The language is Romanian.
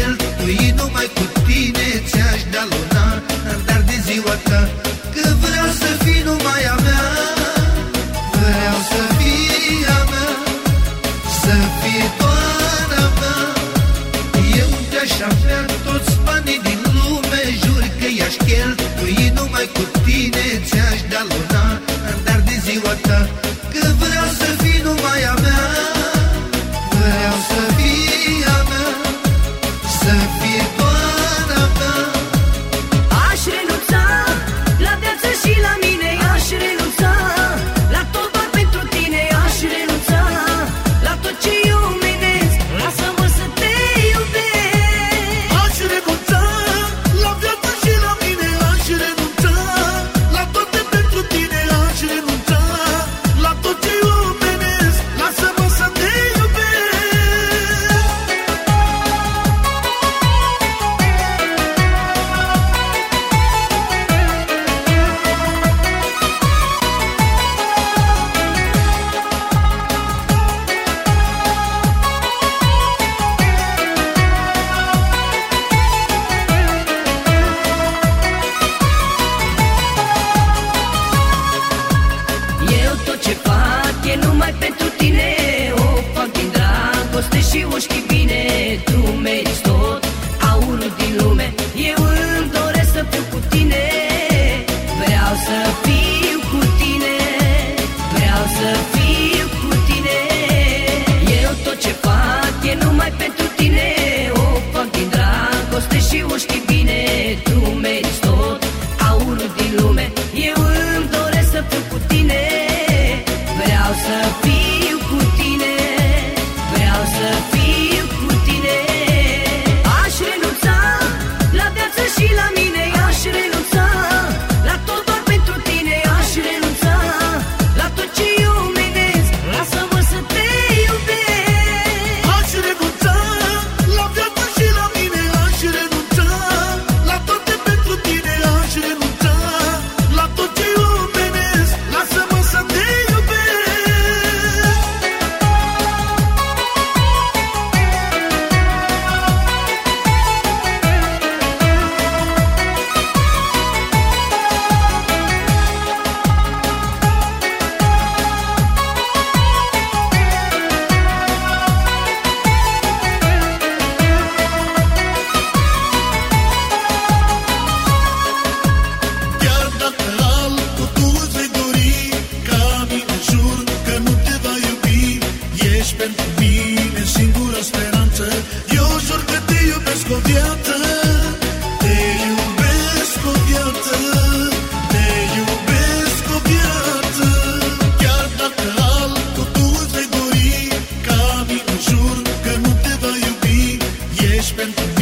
el Îi numai cu tine ți-aș da luna Dar de ziua ta Că vreau să fii numai a mea. Vreau să fii a mea Să fii doar a mea. Eu de-aș avea toți banii din lume Jur că i-aș cheltui numai cu tine Ți-aș da luna Dar de ziua ta. spent the